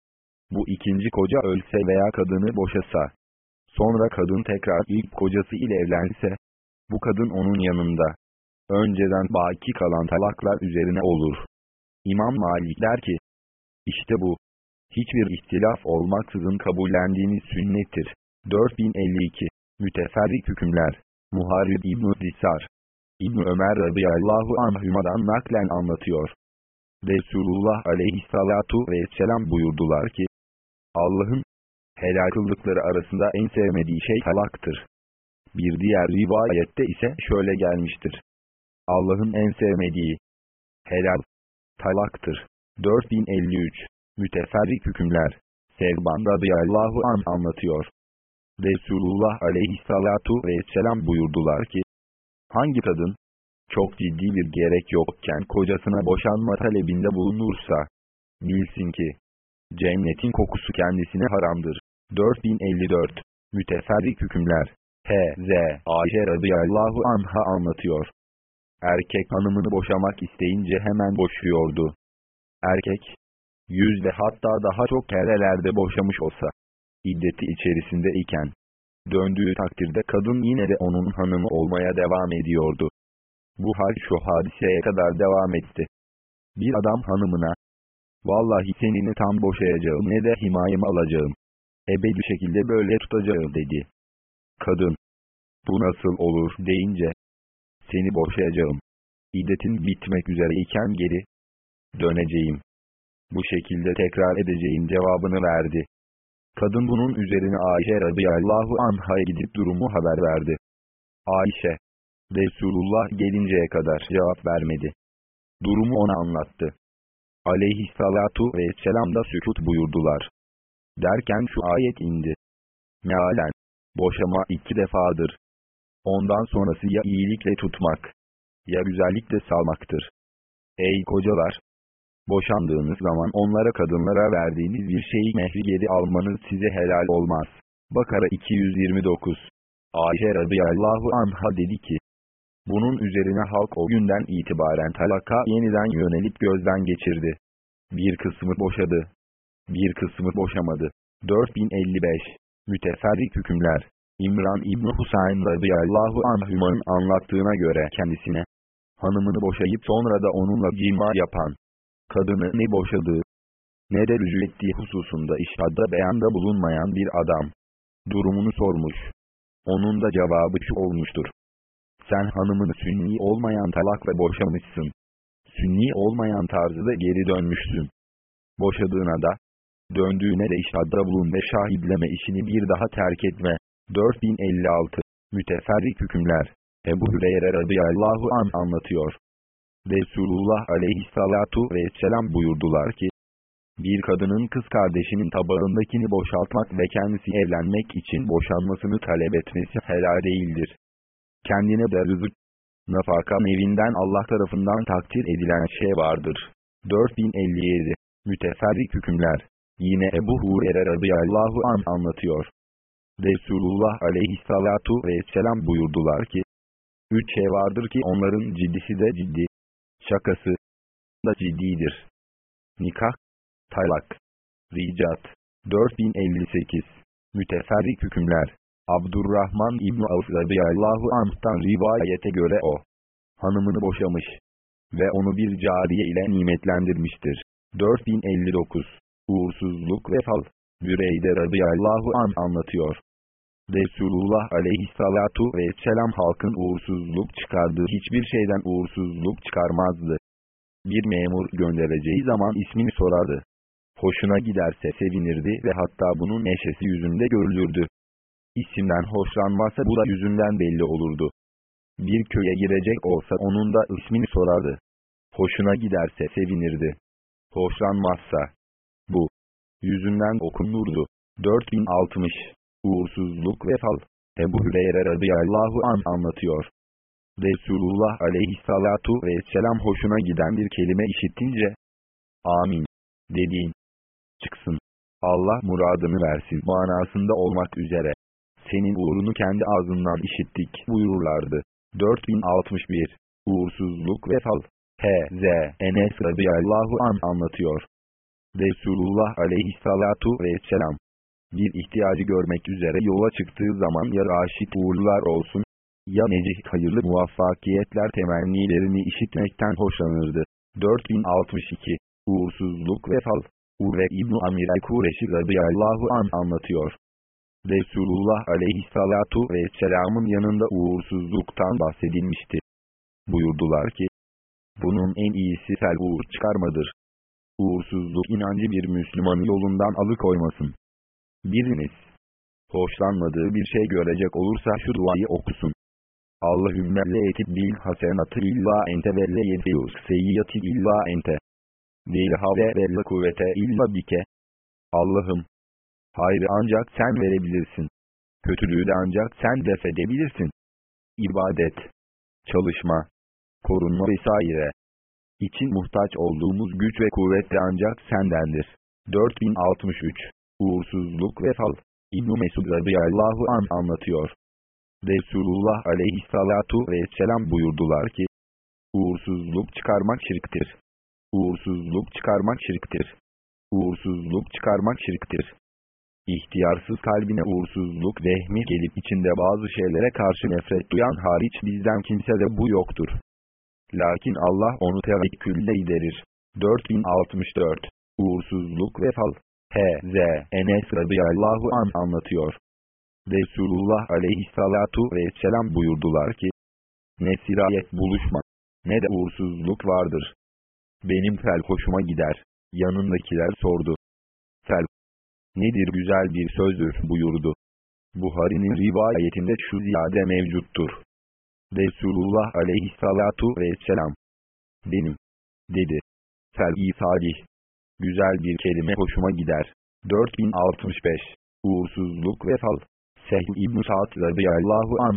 bu ikinci koca ölse veya kadını boşasa, sonra kadın tekrar ilk kocası ile evlense, bu kadın onun yanında, önceden baki kalan talaklar üzerine olur. İmam Malik der ki, işte bu, hiçbir ihtilaf olmaksızın kabullendiğiniz sünnettir. 4052 Müteferrik hükümler Muharib İbn-i Disar ibn Ömer radıyallahu anhümadan naklen anlatıyor. Resulullah aleyhissalatu vesselam buyurdular ki, Allah'ın helal kıldıkları arasında en sevmediği şey talaktır. Bir diğer rivayette ise şöyle gelmiştir. Allah'ın en sevmediği helal talaktır. 4053 Müteferrik hükümler Sevban radıyallahu an anlatıyor. Resulullah aleyhissalatu vesselam buyurdular ki, hangi kadın, çok ciddi bir gerek yokken kocasına boşanma talebinde bulunursa, bilsin ki, cennetin kokusu kendisine haramdır. 4054 Müteferrik hükümler H.Z. Ayşe radıyallahu anha anlatıyor. Erkek hanımını boşamak isteyince hemen boşuyordu. Erkek, yüz ve hatta daha çok kerelerde boşamış olsa, iddeti içerisinde iken, döndüğü takdirde kadın yine de onun hanımı olmaya devam ediyordu. Bu hal şu hadiseye kadar devam etti. Bir adam hanımına, vallahi senini tam boşayacağım ne de himayemi alacağım. Ebedi şekilde böyle tutacağım dedi. Kadın, bu nasıl olur deyince, seni boşayacağım. İddetin bitmek üzere iken geri döneceğim. Bu şekilde tekrar edeceğim cevabını verdi. Kadın bunun üzerine Ayşe radıyallahu anh'a gidip durumu haber verdi. Ayşe, Resulullah gelinceye kadar cevap vermedi. Durumu ona anlattı. Aleyhissalatu vesselam da sükut buyurdular. Derken şu ayet indi. Mealen, boşama iki defadır. Ondan sonrası ya iyilikle tutmak, ya güzellikle salmaktır. Ey kocalar! Boşandığınız zaman onlara kadınlara verdiğiniz bir şeyi mehri geri almanız size helal olmaz. Bakara 229 Ayşe radıyallahu anha dedi ki, bunun üzerine halk o günden itibaren talaka yeniden yönelip gözden geçirdi. Bir kısmı boşadı. Bir kısmı boşamadı. 4055 Müteferrik hükümler İmran İbni Husayn radıyallahu anhümanın anlattığına göre kendisine, hanımını boşayıp sonra da onunla cima yapan, kadını ne boşadığı, ne de rücu ettiği hususunda işhadda beyanda bulunmayan bir adam, durumunu sormuş. Onun da cevabı şu olmuştur. Sen hanımını sünni olmayan talakla boşamışsın. Sünni olmayan tarzda geri dönmüşsün. Boşadığına da, döndüğüne de işhadda bulun ve şahidleme işini bir daha terk etme. 4056 Müteferrik hükümler Ebu Hüreyre radıyallahu an anlatıyor. Resulullah aleyhissalatu vesselam buyurdular ki, bir kadının kız kardeşinin tabağındakini boşaltmak ve kendisi evlenmek için boşanmasını talep etmesi helal değildir. Kendine de rızık, nafaka evinden Allah tarafından takdir edilen şey vardır. 4057 Müteferrik hükümler Yine Ebu Hurer'e radıyallahu an anlatıyor. Resulullah aleyhissalatu vesselam buyurdular ki, Üç şey vardır ki onların ciddisi de ciddi, şakası da ciddidir. Nikah, talak, ricat, 4058, müteferrik hükümler, Abdurrahman İbni Avf radıyallahu anh'tan rivayete göre o, hanımını boşamış ve onu bir cariye ile nimetlendirmiştir. 4059, uğursuzluk ve fal, Büreyde radıyallahu an anlatıyor. Resulullah aleyhissalatu vesselam halkın uğursuzluk çıkardığı hiçbir şeyden uğursuzluk çıkarmazdı. Bir memur göndereceği zaman ismini sorardı. Hoşuna giderse sevinirdi ve hatta bunun neşesi yüzünde görülürdü. İsimden hoşlanmazsa bu da yüzünden belli olurdu. Bir köye girecek olsa onun da ismini sorardı. Hoşuna giderse sevinirdi. Hoşlanmazsa, bu, yüzünden okunurdu. 4060 Uğursuzluk ve fal Ebu Hüreyre radıyallahu an anlatıyor. Resulullah aleyhissalatu vesselam hoşuna giden bir kelime işittince, Amin, dediğin, çıksın, Allah muradını versin manasında olmak üzere, senin uğrunu kendi ağzından işittik buyururlardı. 4061 Uğursuzluk ve fal H.Z. Enes radıyallahu an anlatıyor. Resulullah aleyhissalatu vesselam, bir ihtiyacı görmek üzere yola çıktığı zaman ya raşit uğurlar olsun, ya necih hayırlı muvaffakiyetler temennilerini işitmekten hoşlanırdı. 4062 Uğursuzluk ve fal Urve İbn-i Amir el-Kureşi radıyallahu an anlatıyor. Resulullah aleyhissalatu vesselamın yanında uğursuzluktan bahsedilmişti. Buyurdular ki, bunun en iyisi sel uğur çıkarmadır. Uğursuzluk inancı bir Müslümanı yolundan alıkoymasın. Biriniz, hoşlanmadığı bir şey görecek olursa şu duayı okusun. Allahümme le etib bil hasenatı illa ente ve le yedfiyus seyyiyati illa ente. Değil havle ve le kuvvete illa bike. Allah'ım, hayrı ancak sen verebilirsin. Kötülüğü de ancak sen def edebilirsin. İbadet, çalışma, korunma vesaire. İçin muhtaç olduğumuz güç ve kuvvet de ancak sendendir. 4063 Uğursuzluk ve fal İbn-i Mesud radıyallahu an anlatıyor. Resulullah aleyhissalatu vesselam buyurdular ki, Uğursuzluk çıkarmak şirktir. Uğursuzluk çıkarmak şirktir. Uğursuzluk çıkarmak şirktir. İhtiyarsız kalbine uğursuzluk vehmi gelip içinde bazı şeylere karşı nefret duyan hariç bizden kimse de bu yoktur. Lakin Allah onu tevekkülle giderir. 4064 Uğursuzluk ve fal H.Z. Enes radıyallahu an anlatıyor. Resulullah aleyhissalatu vesselam buyurdular ki, ne sirayet buluşma, ne de uğursuzluk vardır. Benim fel hoşuma gider. Yanındakiler sordu. Fel, nedir güzel bir sözdür buyurdu. Buhari'nin rivayetinde şu ziyade mevcuttur. Resulullah aleyhissalatu vesselam, benim, dedi. Fel-i salih, güzel bir kelime hoşuma gider. 4065 Uğursuzluk ve fal Sehl İbn-i Sa'd radıyallahu an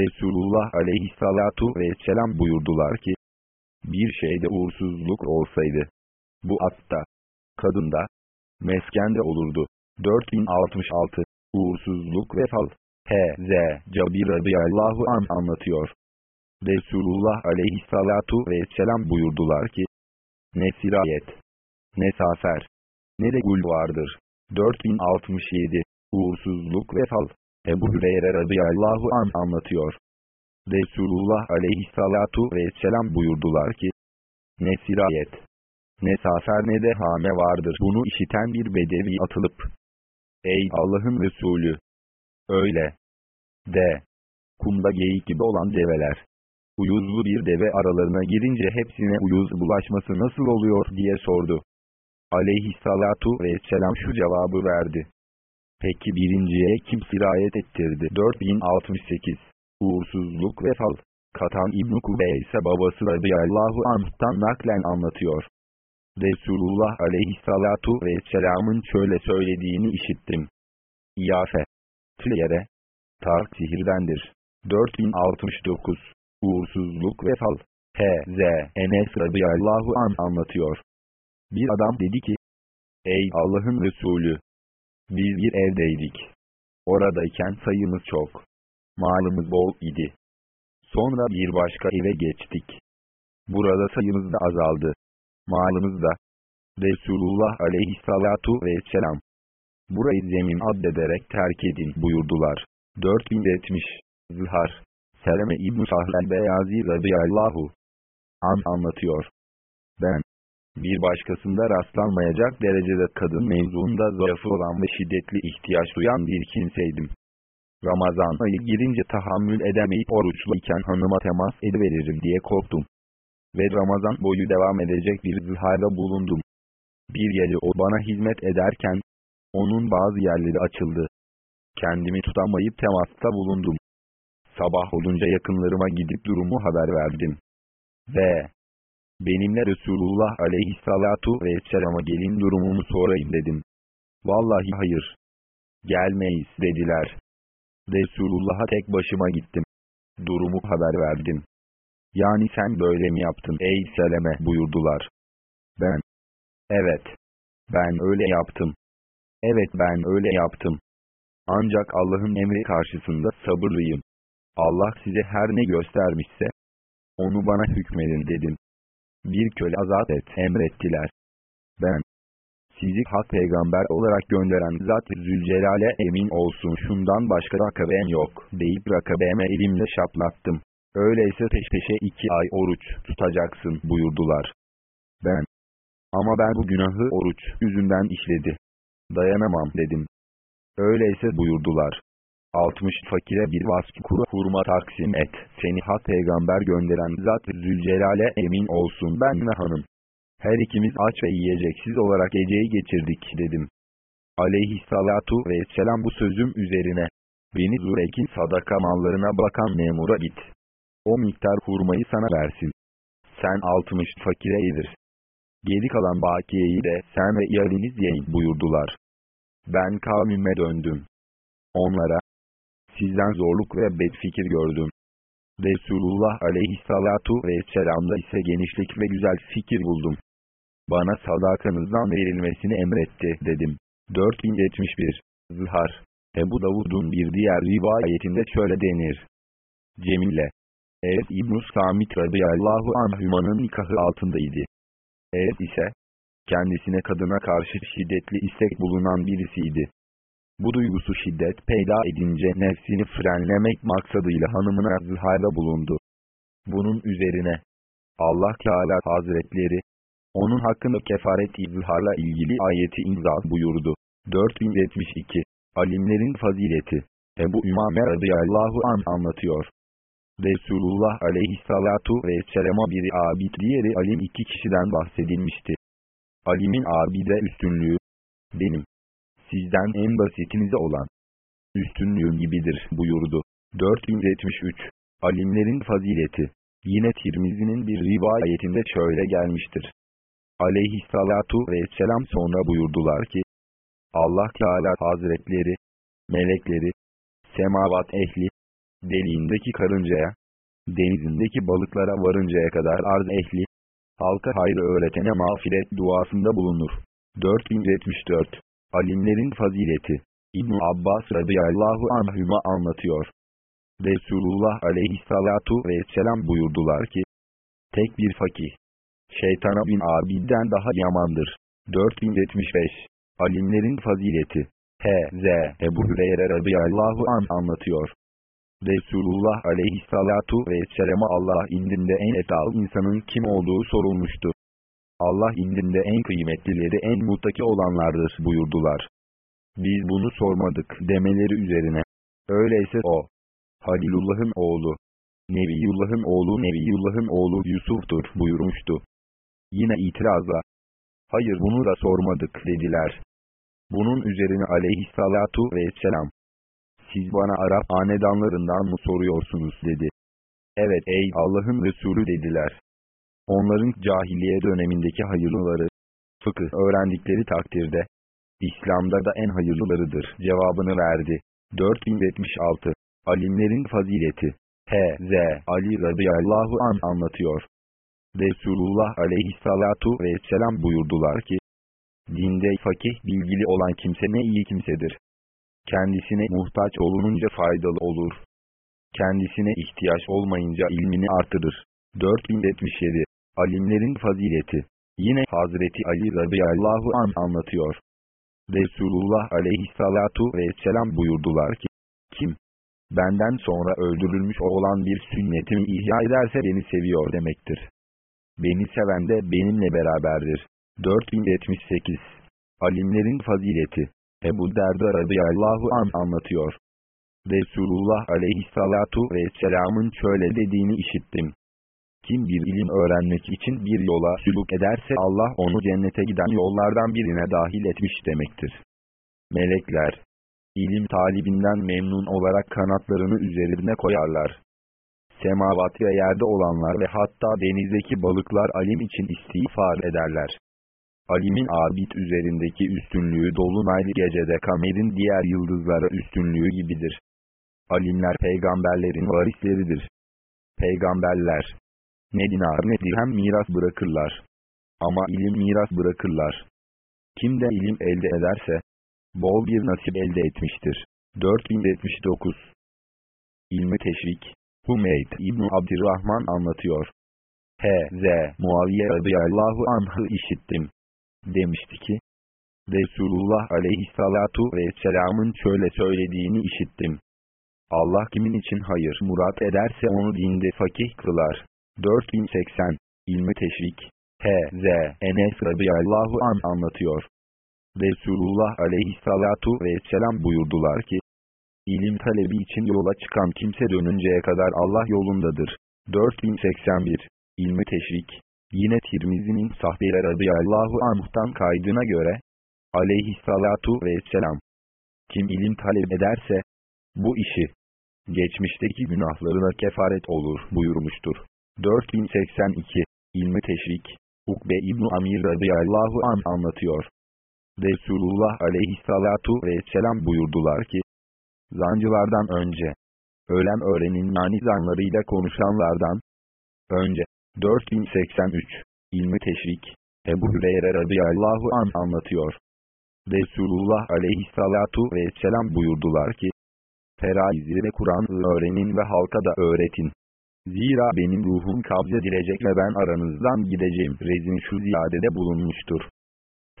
Resulullah aleyhissalatu vesselam buyurdular ki bir şeyde uğursuzluk olsaydı bu atta, kadında, meskende olurdu. 4066 Uğursuzluk ve fal H.Z. Cabir radıyallahu an anlatıyor. Resulullah aleyhissalatu vesselam buyurdular ki, ne sirayet, ne safer, ne de gul vardır. 4067 Uğursuzluk ve fal Ebu Hüreyre radıyallahu an anlatıyor. Resulullah aleyhissalatu vesselam buyurdular ki, ne sirayet, ne safer ne de hame vardır. Bunu işiten bir bedevi atılıp, ey Allah'ın Resulü, öyle, de, kumda geyik gibi olan develer, uyuzlu bir deve aralarına girince hepsine uyuz bulaşması nasıl oluyor diye sordu. Aleyhissalatu vesselam şu cevabı verdi. Peki birinciye kim sirayet ettirdi? 4068 Uğursuzluk ve fal Katan İbn-i Kubeyse babası radıyallahu anh'tan naklen anlatıyor. Resulullah aleyhissalatu vesselamın şöyle söylediğini işittim. İyafe, tliyere, tark sihirdendir. 4069 Uğursuzluk ve fal H.Z. Enes radıyallahu an anlatıyor. Bir adam dedi ki, Ey Allah'ın Resulü! Biz bir evdeydik. Oradayken sayımız çok. Malımız bol idi. Sonra bir başka eve geçtik. Burada sayımız da azaldı. Malımız da. Resulullah aleyhissalatu vesselam. Burayı zemin addederek terk edin buyurdular. 4070 Zihar Seleme İbn-i Sahlel Beyazi radıyallahu an anlatıyor. Bir başkasında rastlanmayacak derecede kadın mevzuunda zaafı olan ve şiddetli ihtiyaç duyan bir kimseydim. Ramazan ayı girince tahammül edemeyip oruçlu iken hanıma temas ediveririm diye korktum. Ve Ramazan boyu devam edecek bir zıharda bulundum. Bir gece o bana hizmet ederken, onun bazı yerleri açıldı. Kendimi tutamayıp temasta bulundum. Sabah olunca yakınlarıma gidip durumu haber verdim. Ve benimle Resulullah aleyhissalatu vesselama gelin durumumu sorayım dedim. Vallahi hayır. Gelmeyiz dediler. Resulullah'a tek başıma gittim. Durumu haber verdim. Yani sen böyle mi yaptın ey Seleme buyurdular. Ben. Evet. Ben öyle yaptım. Evet ben öyle yaptım. Ancak Allah'ın emri karşısında sabırlıyım. Allah size her ne göstermişse, onu bana hükmedin dedim. Bir köle azat et emrettiler. Ben, sizi hak peygamber olarak gönderen zat Zülcelal'e emin olsun şundan başka rakabem yok deyip rakabeme elimle şaplattım. Öyleyse peş peşe iki ay oruç tutacaksın buyurdular. Ben, ama ben bu günahı oruç yüzünden işledi. Dayanamam dedim. Öyleyse buyurdular. 60 fakire bir vasf kuru hurma taksim et. Seni hak peygamber gönderen zat Zülcelal'e emin olsun ben ve hanım. Her ikimiz aç ve yiyeceksiz olarak geceyi geçirdik dedim. Aleyhissalatu vesselam bu sözüm üzerine. Beni Zurek'in sadaka mallarına bakan memura git. O miktar hurmayı sana versin. Sen 60 fakire yedir. Geri kalan bakiyeyi de sen ve iyaliniz yiyin buyurdular. Ben kavmime döndüm. Onlara, sizden zorluk ve bedfikir gördüm. Resulullah aleyhissalatu vesselam'da ise genişlik ve güzel fikir buldum. Bana sadakanızdan verilmesini emretti dedim. 4071 Zihar Ebu Davud'un bir diğer rivayetinde şöyle denir. Cemile Evet İbn-i Samit radıyallahu anhümanın nikahı altındaydı. Evet ise, kendisine kadına karşı şiddetli istek bulunan birisiydi. Bu duygusu şiddet peyda edince nefsini frenlemek maksadıyla hanımına zıharda bulundu. Bunun üzerine, Allah Teala Hazretleri, onun hakkında kefaret izharla ilgili ayeti imza buyurdu. 4072 Alimlerin fazileti Ebu Ümame radıyallahu an anlatıyor. Resulullah aleyhissalatu vesselama biri abid diğeri alim iki kişiden bahsedilmişti. Alimin abide üstünlüğü, benim, sizden en basitinize olan, üstünlüğüm gibidir buyurdu. 4073 Alimlerin fazileti Yine Tirmizi'nin bir rivayetinde şöyle gelmiştir. Aleyhissalatu vesselam sonra buyurdular ki, Allah Teala Hazretleri, melekleri, semavat ehli, deliğindeki karıncaya, denizindeki balıklara varıncaya kadar arz ehli, halka hayrı öğretene mağfiret duasında bulunur. 4074 Alimlerin fazileti İbn Abbas radıyallahu anhüma anlatıyor. Resulullah aleyhissalatu vesselam buyurdular ki, tek bir fakih, şeytana bin abidden daha yamandır. 4075 Alimlerin fazileti H.Z. Ebu Hüreyre radıyallahu an anlatıyor. Resulullah aleyhissalatu vesselam'a Allah indinde en etal insanın kim olduğu sorulmuştu. Allah indinde en kıymetlileri en muttaki olanlardır buyurdular. Biz bunu sormadık demeleri üzerine. Öyleyse o, Halilullah'ın oğlu, Nebiyullah'ın oğlu Nebiyullah'ın oğlu Yusuf'tur buyurmuştu. Yine itirazla, hayır bunu da sormadık dediler. Bunun üzerine aleyhissalatu vesselam, siz bana Arap hanedanlarından mı soruyorsunuz dedi. Evet ey Allah'ın Resulü dediler. Onların cahiliye dönemindeki hayırlıları, fıkıh öğrendikleri takdirde, İslam'da da en hayırlılarıdır cevabını verdi. 4076 Alimlerin fazileti H.Z. Ali radıyallahu an anlatıyor. Resulullah aleyhissalatu vesselam buyurdular ki, Dinde fakih bilgili olan kimse ne iyi kimsedir. Kendisine muhtaç olununca faydalı olur. Kendisine ihtiyaç olmayınca ilmini artırır. 4077 Alimlerin fazileti Yine Hazreti Ali radıyallahu an anlatıyor. Resulullah aleyhissalatu vesselam buyurdular ki, Kim, benden sonra öldürülmüş olan bir sünnetimi ihya ederse beni seviyor demektir. Beni seven de benimle beraberdir. 4078 Alimlerin fazileti Ebu Derda radıyallahu an anlatıyor. Resulullah aleyhissalatu vesselamın şöyle dediğini işittim. Kim bir ilim öğrenmek için bir yola sülük ederse Allah onu cennete giden yollardan birine dahil etmiş demektir. Melekler, ilim talibinden memnun olarak kanatlarını üzerine koyarlar. Semavat ve yerde olanlar ve hatta denizdeki balıklar alim için istiğfar ederler. Alimin abid üzerindeki üstünlüğü dolunaylı gecede kamerin diğer yıldızlara üstünlüğü gibidir. Alimler peygamberlerin varisleridir. Peygamberler, ne dinar ne dirhem miras bırakırlar. Ama ilim miras bırakırlar. Kim de ilim elde ederse, bol bir nasip elde etmiştir. 4079 İlmi Teşvik Humeyd İbn Abdurrahman anlatıyor. H.Z. Muaviye radıyallahu anh'ı işittim demişti ki, Resulullah aleyhissalatu vesselamın şöyle söylediğini işittim. Allah kimin için hayır murat ederse onu dinde fakih kılar. 4080 İlmi Teşvik H.Z. Enes radıyallahu an anlatıyor. Resulullah aleyhissalatu vesselam buyurdular ki, İlim talebi için yola çıkan kimse dönünceye kadar Allah yolundadır. 4081 İlmi Teşvik Yine Tirmizi'nin sahbeler radıyallahu anh'tan kaydına göre, Aleyhissalatu vesselam. Kim ilim talep ederse, bu işi, geçmişteki günahlarına kefaret olur buyurmuştur. 4082 İlmi Teşrik Ukbe İbn Amir radıyallahu an anlatıyor. Resulullah aleyhissalatu vesselam buyurdular ki, Zancılardan önce, ölen öğrenin yani zanlarıyla konuşanlardan, önce, 4083 İlmi Teşrik Ebu Hüreyre radıyallahu an anlatıyor. Resulullah aleyhissalatu vesselam buyurdular ki, Feraizi ve Kur'an'ı öğrenin ve halka da öğretin. Zira benim ruhum kabz edilecek ve ben aranızdan gideceğim. Rezin şu ziyadede bulunmuştur.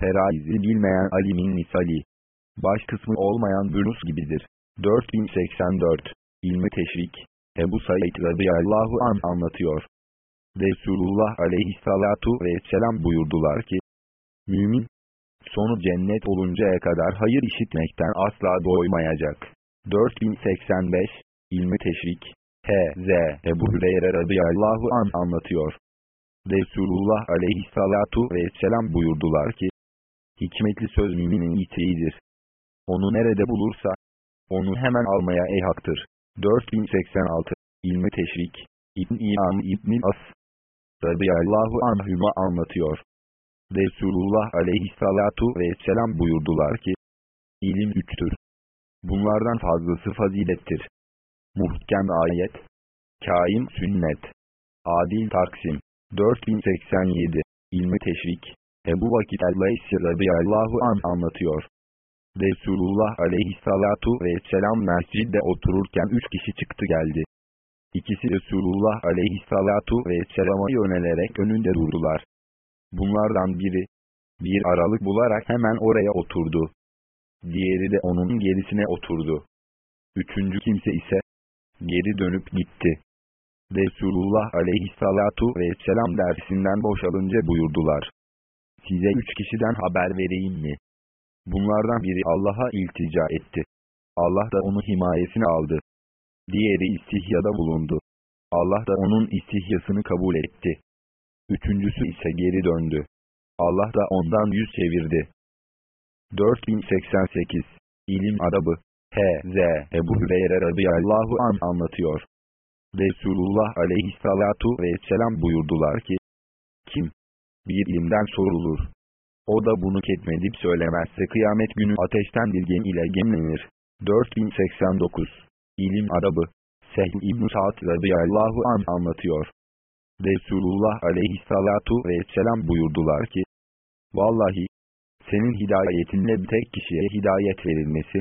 Feraizi bilmeyen alimin misali. Baş kısmı olmayan bürnus gibidir. 4084 İlmi Teşrik Ebu Said radıyallahu an anlatıyor. Resulullah aleyhissalatu vesselam buyurdular ki, Mümin, sonu cennet oluncaya kadar hayır işitmekten asla doymayacak. 4085 İlmi Teşrik H.Z. Ebu Hüreyre radıyallahu an anlatıyor. Resulullah aleyhissalatu vesselam buyurdular ki, Hikmetli söz müminin yitiğidir. Onu nerede bulursa, onu hemen almaya ey haktır. 4086 İlmi Teşrik İbn-i İbn-i As radıyallahu anhüma anlatıyor. Resulullah aleyhissalatu vesselam buyurdular ki, ilim üçtür. Bunlardan fazlası fazilettir. Muhkem ayet, kaim sünnet, adil taksim, 4087, ilmi teşrik, Ebu Vakit el-Laysi radıyallahu an anlatıyor. Resulullah aleyhissalatu vesselam mescidde otururken üç kişi çıktı geldi. İkisi Resulullah aleyhissalatu vesselama yönelerek önünde durdular. Bunlardan biri, bir aralık bularak hemen oraya oturdu. Diğeri de onun gerisine oturdu. Üçüncü kimse ise, geri dönüp gitti. Resulullah aleyhissalatu vesselam dersinden boşalınca buyurdular. Size üç kişiden haber vereyim mi? Bunlardan biri Allah'a iltica etti. Allah da onu himayesine aldı. Diğeri istihyada bulundu. Allah da onun istihyasını kabul etti. Üçüncüsü ise geri döndü. Allah da ondan yüz çevirdi. 4088 İlim Adabı H.Z. Ebu Hüreyre radıyallahu an anlatıyor. Resulullah aleyhissalatu vesselam buyurdular ki, Kim? Bir ilimden sorulur. O da bunu ketmedip söylemezse kıyamet günü ateşten bir gem ile gemlenir. 4089 İlim Arabı Sehl İbn-i Sa'd radıyallahu an anlatıyor. Resulullah aleyhissalatu vesselam buyurdular ki, Vallahi, senin hidayetinle bir tek kişiye hidayet verilmesi,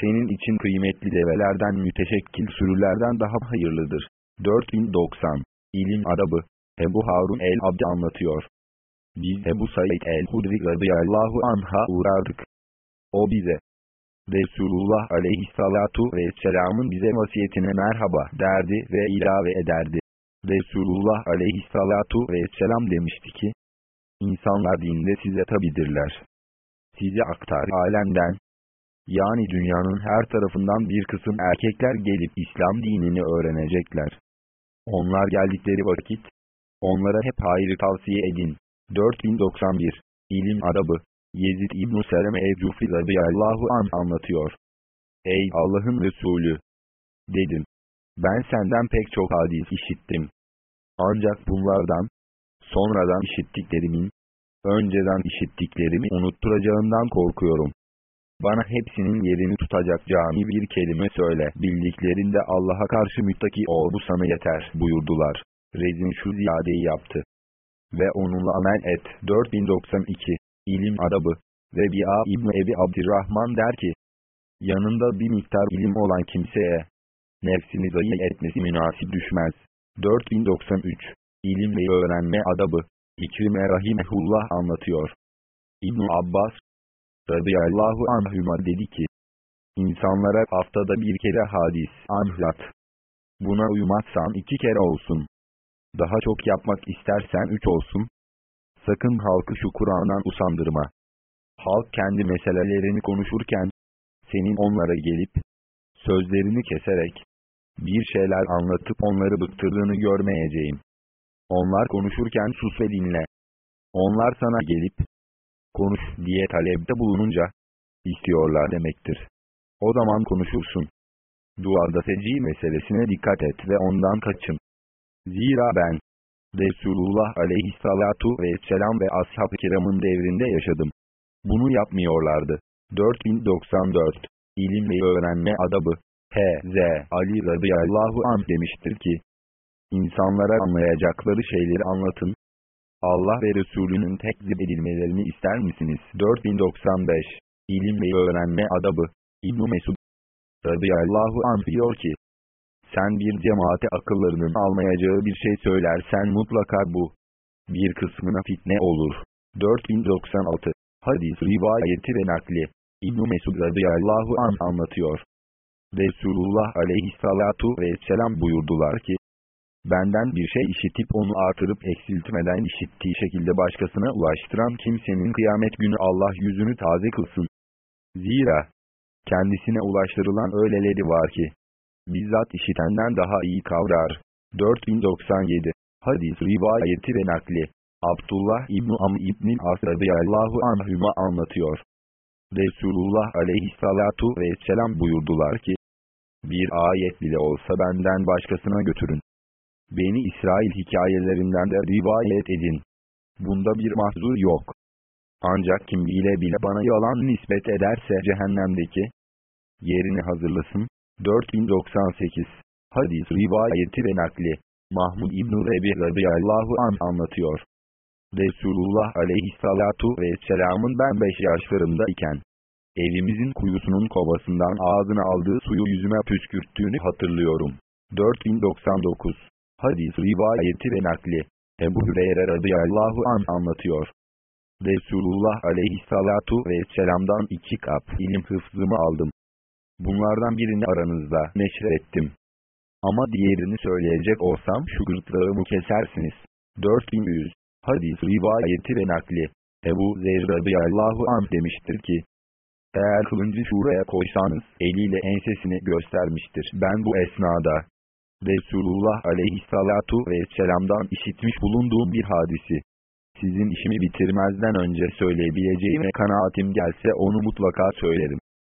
senin için kıymetli develerden müteşekkil sürülerden daha hayırlıdır. 4090 İlim Arabı Ebu Harun el-Abdi anlatıyor. Biz Ebu Said el-Hudri radıyallahu anha uğrardık. O bize, Resulullah aleyhissalatu vesselamın bize vasiyetine merhaba derdi ve ilave ederdi. Resulullah aleyhissalatu vesselam demişti ki, İnsanlar dinde size tabidirler. Size aktar alemden, yani dünyanın her tarafından bir kısım erkekler gelip İslam dinini öğrenecekler. Onlar geldikleri vakit, onlara hep hayrı tavsiye edin. 4091 İlim Arabı Yezid İbn-i Selem Ecufi radıyallahu an anlatıyor. Ey Allah'ın Resulü! Dedim. Ben senden pek çok hadis işittim. Ancak bunlardan, sonradan işittiklerimin, önceden işittiklerimi unutturacağından korkuyorum. Bana hepsinin yerini tutacak cami bir kelime söyle. Bildiklerinde Allah'a karşı müttaki ol bu sana yeter buyurdular. Rezin şu ziyadeyi yaptı. Ve onunla amel et. 4092 İlim Arabı Ve Bi'a İbni Ebi Abdirrahman der ki, yanında bir miktar ilim olan kimseye, nefsini zayi etmesi münasip düşmez. 4093 İlim ve öğrenme adabı İkrime Rahimehullah anlatıyor. İbn Abbas radıyallahu anhüma dedi ki, insanlara haftada bir kere hadis anlat. Buna uymazsan iki kere olsun. Daha çok yapmak istersen üç olsun. Sakın halkı şu Kur'an'dan usandırma. Halk kendi meselelerini konuşurken, senin onlara gelip, sözlerini keserek, bir şeyler anlatıp onları bıktırdığını görmeyeceğim. Onlar konuşurken sus ve dinle. Onlar sana gelip, konuş diye talepte bulununca, istiyorlar demektir. O zaman konuşursun. Duada teci meselesine dikkat et ve ondan kaçın. Zira ben, Resulullah aleyhissalatu vesselam ve ashab-ı kiramın devrinde yaşadım. Bunu yapmıyorlardı. 4094 İlim ve öğrenme adabı H.Z. Ali radıyallahu anh demiştir ki, İnsanlara anlayacakları şeyleri anlatın. Allah ve Resulünün tekzip edilmelerini ister misiniz? 4095 İlim ve öğrenme adabı İbn-i Mesud radıyallahu anh diyor ki, sen bir cemaate akıllarının almayacağı bir şey söylersen mutlaka bu. Bir kısmına fitne olur. 4096 Hadis rivayeti ve nakli İbn-i Mesud radıyallahu anh anlatıyor. Resulullah aleyhissalatu vesselam buyurdular ki, Benden bir şey işitip onu artırıp eksiltmeden işittiği şekilde başkasına ulaştıran kimsenin kıyamet günü Allah yüzünü taze kılsın. Zira, kendisine ulaştırılan öyleleri var ki, bizzat işitenden daha iyi kavrar. 4097 Hadis rivayeti ve nakli Abdullah İbni Am İbni As radıyallahu anhüma anlatıyor. Resulullah aleyhissalatu vesselam buyurdular ki, bir ayet bile olsa benden başkasına götürün. Beni İsrail hikayelerinden de rivayet edin. Bunda bir mahzur yok. Ancak kim bile bile bana yalan nispet ederse cehennemdeki yerini hazırlasın. 4098 Hadis rivayeti ve nakli Mahmud İbn-i Rebi radıyallahu an anlatıyor. Resulullah aleyhissalatu vesselamın ben 5 yaşlarında iken, evimizin kuyusunun kovasından ağzına aldığı suyu yüzüme püskürttüğünü hatırlıyorum. 4099 Hadis rivayeti ve nakli Ebu Hüreyre radıyallahu an anlatıyor. Resulullah aleyhissalatu vesselamdan iki kap ilim hıfzımı aldım. Bunlardan birini aranızda neşrettim. Ama diğerini söyleyecek olsam şu gırtlağımı kesersiniz. 4100 Hadis rivayeti ve nakli Ebu Zer radıyallahu anh demiştir ki, eğer kılıncı şuraya koysanız eliyle ensesini göstermiştir. Ben bu esnada Resulullah aleyhissalatu vesselam'dan işitmiş bulunduğum bir hadisi. Sizin işimi bitirmezden önce söyleyebileceğime kanaatim gelse onu mutlaka söylerim.